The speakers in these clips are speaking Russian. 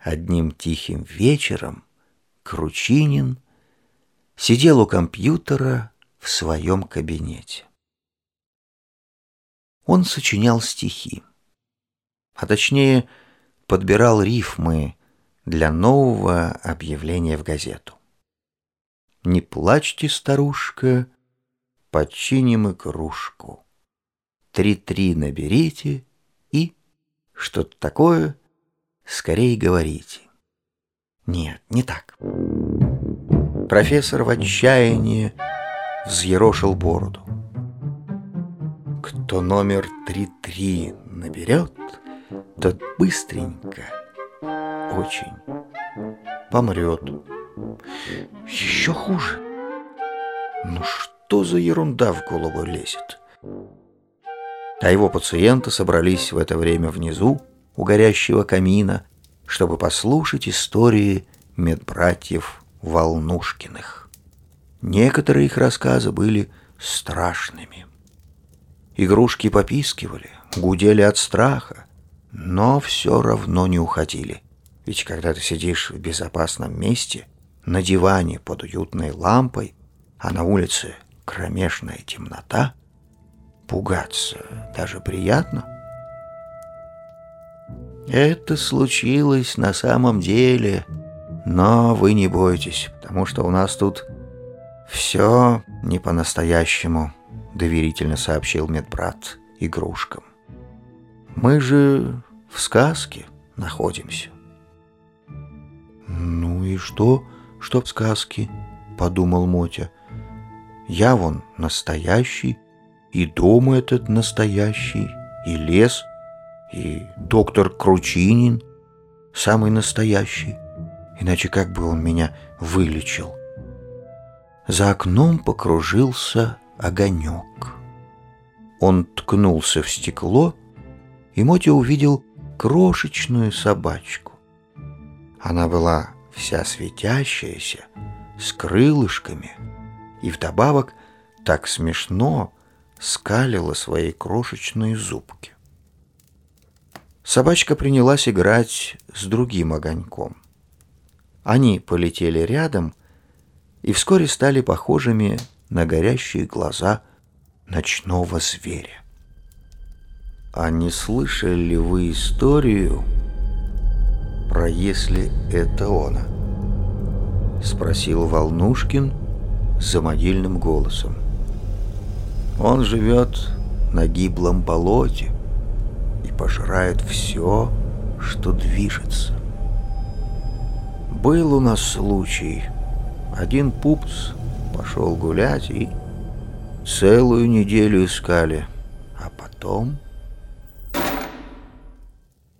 Одним тихим вечером Кручинин сидел у компьютера в своем кабинете. Он сочинял стихи, а точнее подбирал рифмы для нового объявления в газету. «Не плачьте, старушка, подчиним игрушку. Три-три наберите и что-то такое скорее говорите». Нет, не так. Профессор в отчаянии взъерошил бороду. Кто номер 3-3 наберет, тот быстренько, очень, помрет. Еще хуже. Ну что за ерунда в голову лезет? А его пациенты собрались в это время внизу, у горящего камина, чтобы послушать истории медбратьев Волнушкиных. Некоторые их рассказы были страшными. Игрушки попискивали, гудели от страха, но все равно не уходили. Ведь когда ты сидишь в безопасном месте, на диване под уютной лампой, а на улице кромешная темнота, пугаться даже приятно — это случилось на самом деле, но вы не бойтесь, потому что у нас тут все не по-настоящему, доверительно сообщил медбрат игрушкам. Мы же в сказке находимся. Ну и что, что в сказке, подумал Мотя. Я вон настоящий, и дом этот настоящий, и лес и доктор Кручинин, самый настоящий, иначе как бы он меня вылечил. За окном покружился огонек. Он ткнулся в стекло, и Мотя увидел крошечную собачку. Она была вся светящаяся, с крылышками, и вдобавок так смешно скалила свои крошечные зубки. Собачка принялась играть с другим огоньком. Они полетели рядом и вскоре стали похожими на горящие глаза ночного зверя. А не слышали ли вы историю про «Если это она»? Спросил Волнушкин самодельным голосом. Он живет на гиблом болоте, пожирает все, что движется. Был у нас случай. Один пупс пошел гулять и целую неделю искали. А потом...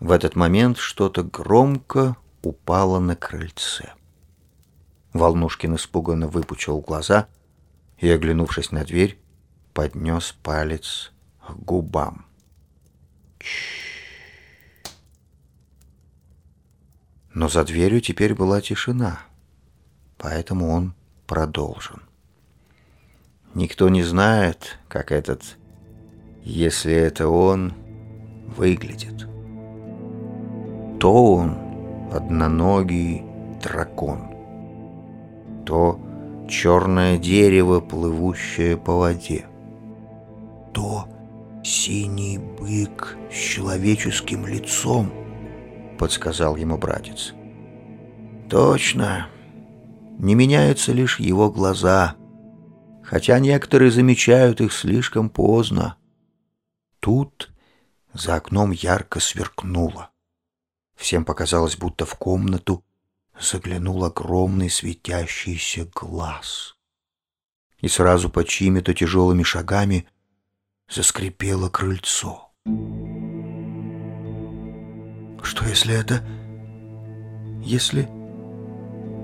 В этот момент что-то громко упало на крыльце. Волнушкин испуганно выпучил глаза и, оглянувшись на дверь, поднес палец к губам. Но за дверью теперь была тишина, поэтому он продолжен. Никто не знает, как этот, если это он, выглядит. То он одноногий дракон, то черное дерево, плывущее по воде, то «Синий бык с человеческим лицом», — подсказал ему братец. «Точно. Не меняются лишь его глаза, хотя некоторые замечают их слишком поздно. Тут за окном ярко сверкнуло. Всем показалось, будто в комнату заглянул огромный светящийся глаз. И сразу под чьими-то тяжелыми шагами заскрипело крыльцо. Что если это... Если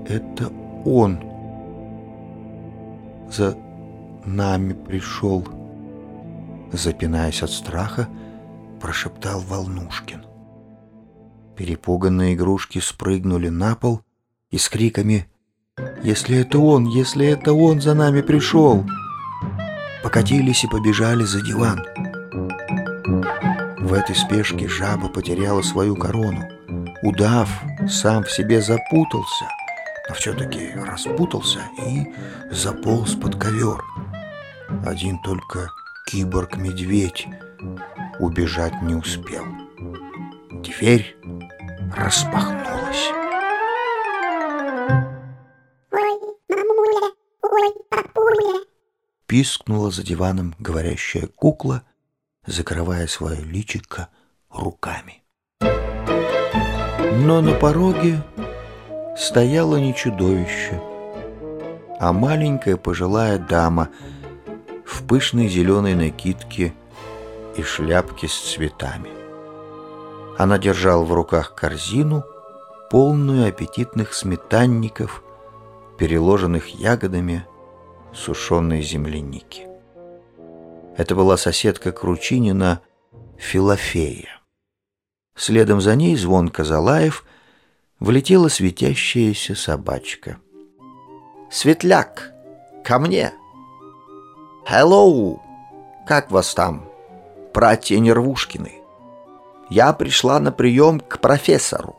это он за нами пришел? Запинаясь от страха, прошептал Волнушкин. Перепуганные игрушки спрыгнули на пол и с криками «Если это он! Если это он за нами пришел!» Покатились и побежали за диван. В этой спешке жаба потеряла свою корону. Удав сам в себе запутался, но все-таки распутался и заполз под ковер. Один только киборг-медведь убежать не успел. Дверь распахнулась. Пискнула за диваном говорящая кукла, закрывая свое личико руками. Но на пороге стояло не чудовище, а маленькая пожилая дама в пышной зеленой накидке и шляпке с цветами. Она держала в руках корзину, полную аппетитных сметанников, переложенных ягодами сушеной земляники. Это была соседка Кручинина Филофея. Следом за ней звонко Залаев влетела светящаяся собачка. «Светляк, ко мне!» «Хеллоу! Как вас там, братья Нервушкины?» «Я пришла на прием к профессору».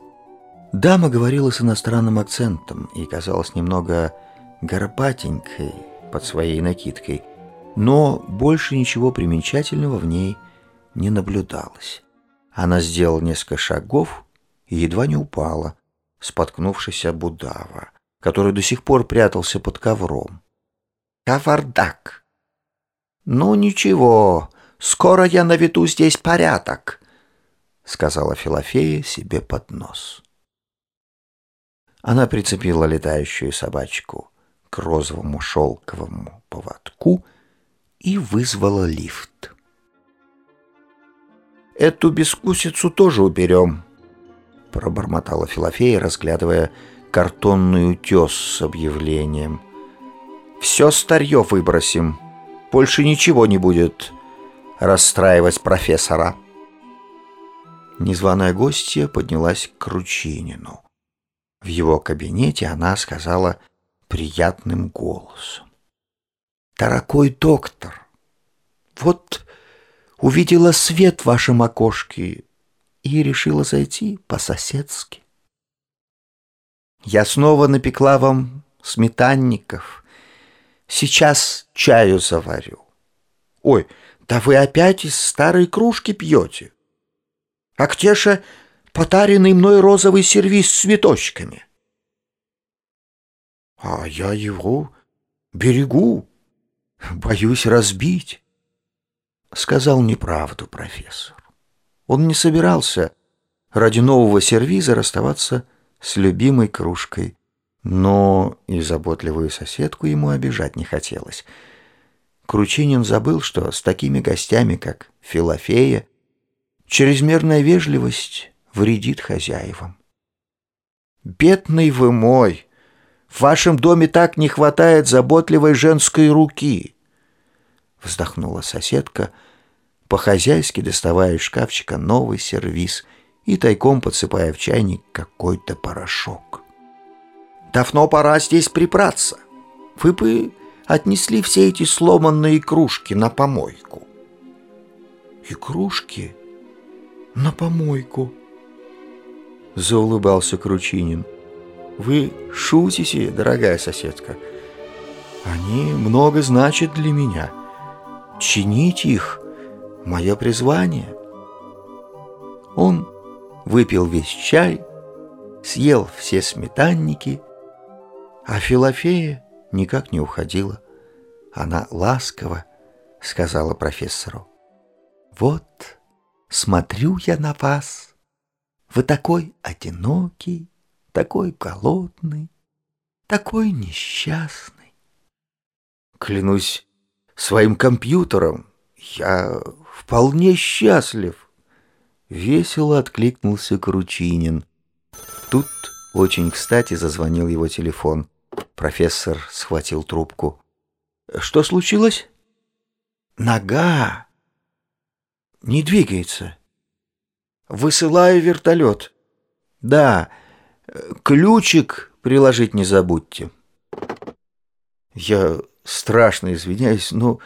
Дама говорила с иностранным акцентом и казалась немного горбатенькой под своей накидкой, но больше ничего примечательного в ней не наблюдалось. Она сделала несколько шагов и едва не упала, споткнувшись об удава, который до сих пор прятался под ковром. «Кавардак!» «Ну ничего, скоро я наведу здесь порядок», — сказала Филофея себе под нос. Она прицепила летающую собачку к розовому шелковому поводку и вызвала лифт. «Эту бескусицу тоже уберем», — пробормотала Филофея, разглядывая картонный утес с объявлением. «Все старье выбросим. Больше ничего не будет расстраивать профессора». Незваная гостья поднялась к Кручинину. В его кабинете она сказала приятным голосом. «Дорогой доктор, вот увидела свет в вашем окошке и решила зайти по-соседски. Я снова напекла вам сметанников. Сейчас чаю заварю. Ой, да вы опять из старой кружки пьете. А где же потаренный мной розовый сервиз с цветочками? А я его берегу, боюсь разбить сказал неправду профессор. Он не собирался ради нового сервиза расставаться с любимой кружкой, но и заботливую соседку ему обижать не хотелось. Кручинин забыл, что с такими гостями, как Филофея, чрезмерная вежливость вредит хозяевам. «Бедный вы мой! В вашем доме так не хватает заботливой женской руки!» Вздохнула соседка, — по-хозяйски доставая из шкафчика новый сервиз и тайком подсыпая в чайник какой-то порошок. «Давно пора здесь прибраться. Вы бы отнесли все эти сломанные кружки на помойку». «И кружки на помойку?» Заулыбался Кручинин. «Вы шутите, дорогая соседка. Они много значат для меня. Чинить их — мое призвание. Он выпил весь чай, съел все сметанники, а Филофея никак не уходила. Она ласково сказала профессору. «Вот, смотрю я на вас. Вы такой одинокий, такой голодный, такой несчастный. Клянусь своим компьютером, я вполне счастлив. Весело откликнулся Кручинин. Тут очень кстати зазвонил его телефон. Профессор схватил трубку. Что случилось? Нога. Не двигается. Высылаю вертолет. Да, ключик приложить не забудьте. Я страшно извиняюсь, но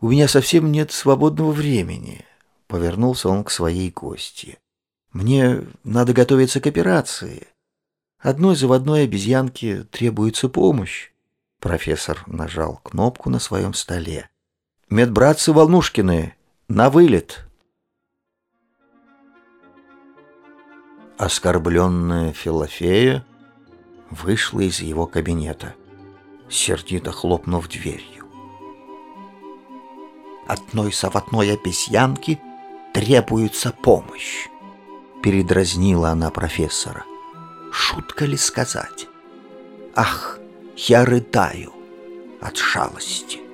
у меня совсем нет свободного времени», — повернулся он к своей гости. «Мне надо готовиться к операции. Одной заводной обезьянке требуется помощь. Профессор нажал кнопку на своем столе. «Медбратцы Волнушкины, на вылет!» Оскорбленная Филофея вышла из его кабинета, сердито хлопнув дверью. «Одной заводной обезьянке требуется помощь!» Передразнила она профессора. «Шутка ли сказать? Ах, я рыдаю от шалости!»